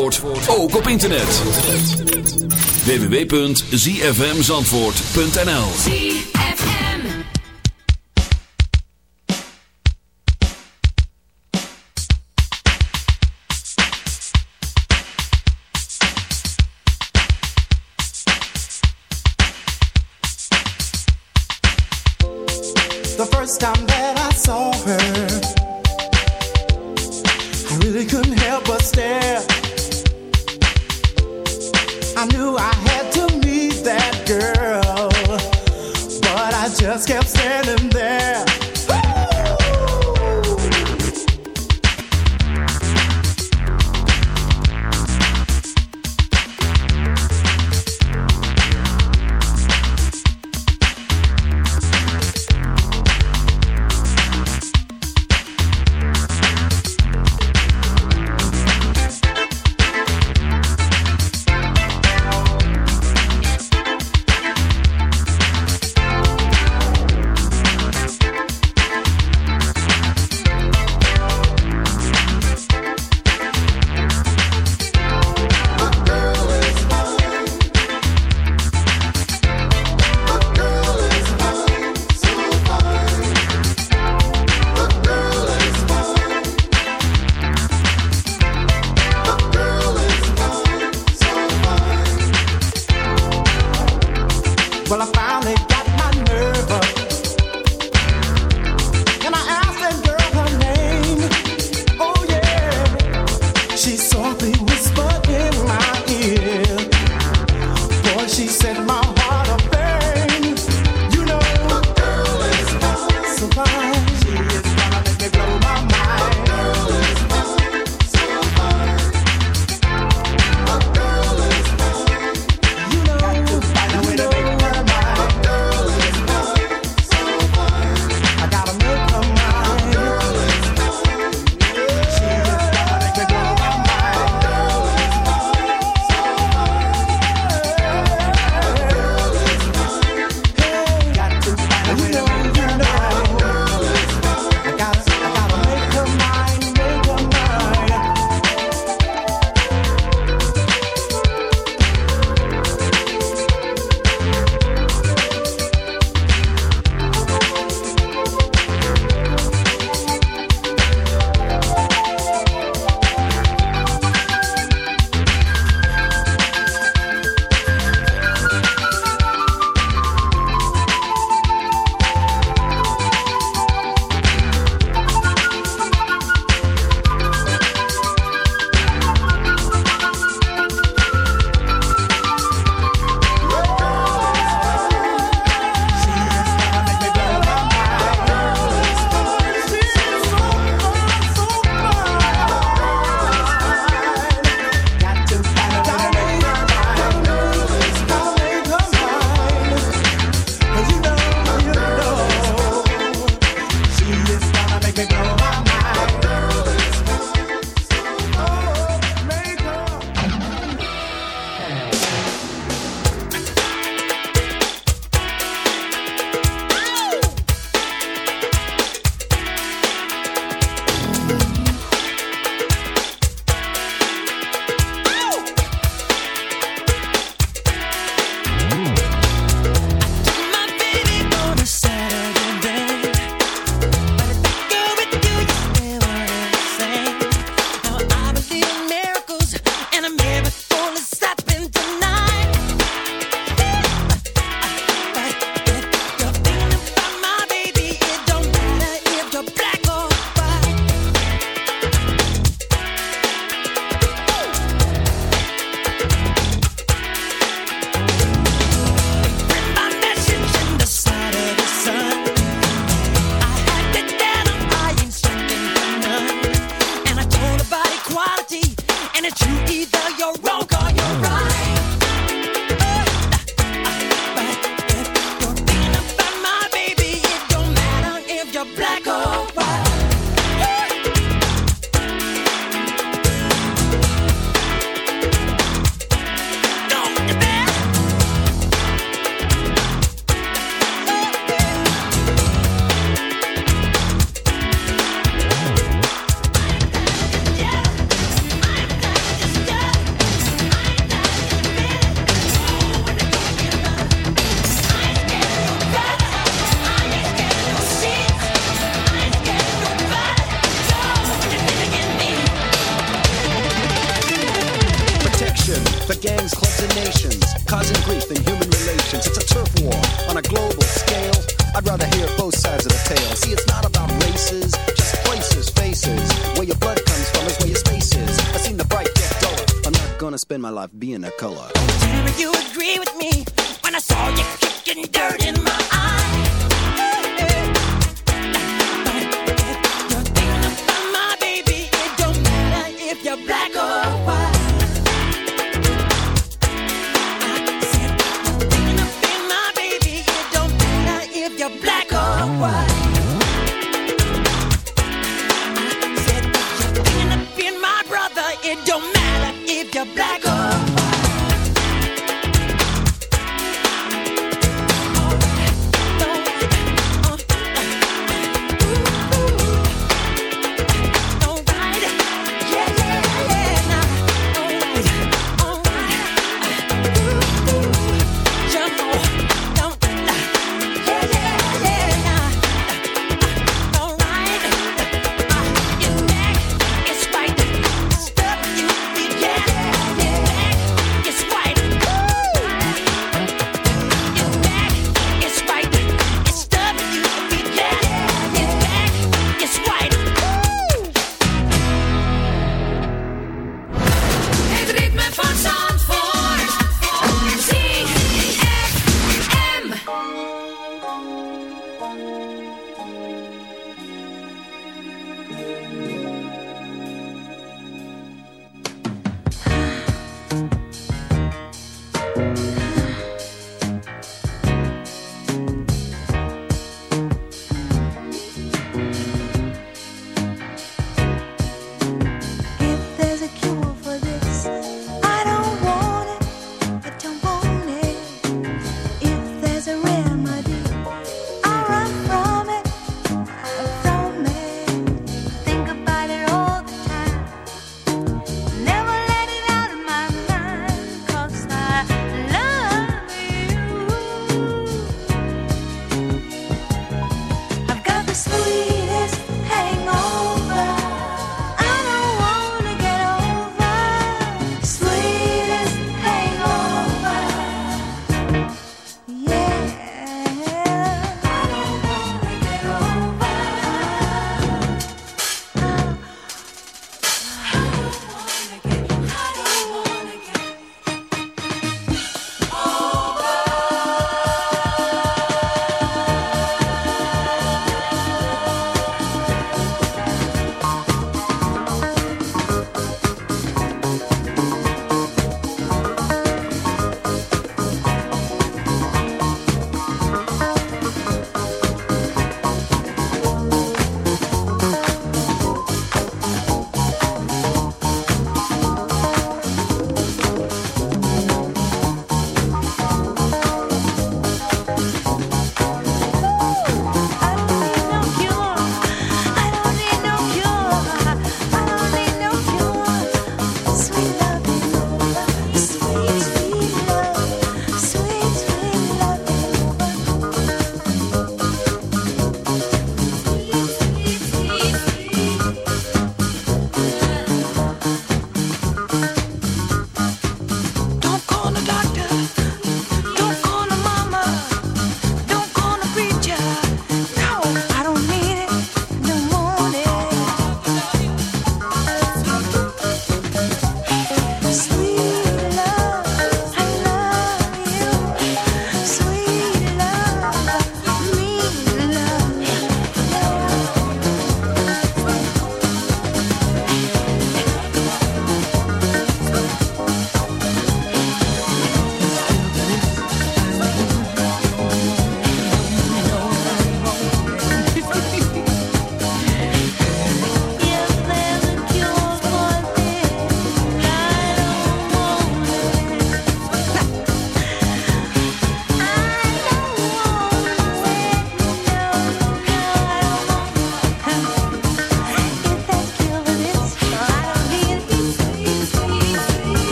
Zandvoort ook op internet. www.zfmzandvoort.nl I saw her couldn't help but stare. I knew I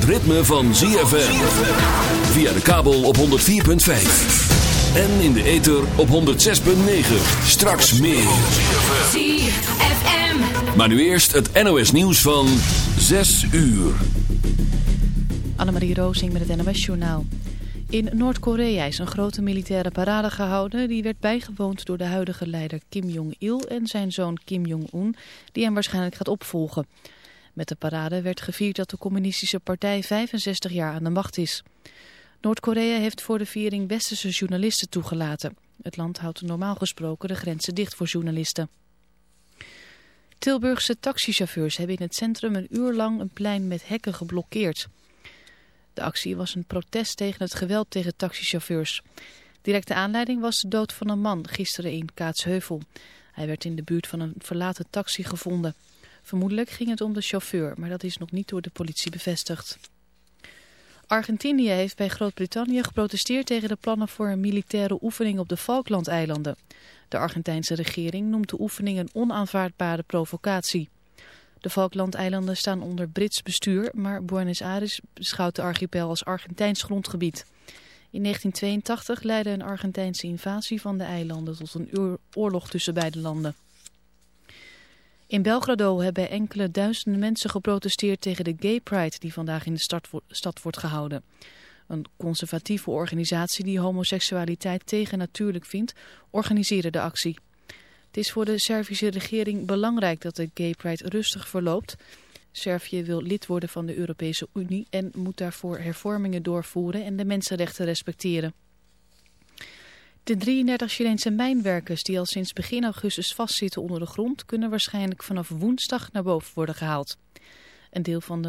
Het ritme van ZFM. Via de kabel op 104.5. En in de ether op 106.9. Straks meer. ZFM. Maar nu eerst het NOS nieuws van 6 uur. Annemarie Roosing met het NOS-journaal. In Noord-Korea is een grote militaire parade gehouden. Die werd bijgewoond door de huidige leider Kim Jong-il en zijn zoon Kim Jong-un, die hem waarschijnlijk gaat opvolgen. Met de parade werd gevierd dat de communistische partij 65 jaar aan de macht is. Noord-Korea heeft voor de viering westerse journalisten toegelaten. Het land houdt normaal gesproken de grenzen dicht voor journalisten. Tilburgse taxichauffeurs hebben in het centrum een uur lang een plein met hekken geblokkeerd. De actie was een protest tegen het geweld tegen taxichauffeurs. Directe aanleiding was de dood van een man gisteren in Kaatsheuvel. Hij werd in de buurt van een verlaten taxi gevonden. Vermoedelijk ging het om de chauffeur, maar dat is nog niet door de politie bevestigd. Argentinië heeft bij Groot-Brittannië geprotesteerd tegen de plannen voor een militaire oefening op de Falklandeilanden. De Argentijnse regering noemt de oefening een onaanvaardbare provocatie. De Falklandeilanden staan onder Brits bestuur, maar Buenos Aires beschouwt de archipel als Argentijns grondgebied. In 1982 leidde een Argentijnse invasie van de eilanden tot een oor- oorlog tussen beide landen. In Belgrado hebben enkele duizenden mensen geprotesteerd tegen de Gay Pride die vandaag in de stad, wo- stad wordt gehouden. Een conservatieve organisatie die homoseksualiteit tegennatuurlijk vindt, organiseerde de actie. Het is voor de Servische regering belangrijk dat de Gay Pride rustig verloopt. Servië wil lid worden van de Europese Unie en moet daarvoor hervormingen doorvoeren en de mensenrechten respecteren. De 33 Chileense mijnwerkers die al sinds begin augustus vastzitten onder de grond kunnen waarschijnlijk vanaf woensdag naar boven worden gehaald. Een deel van de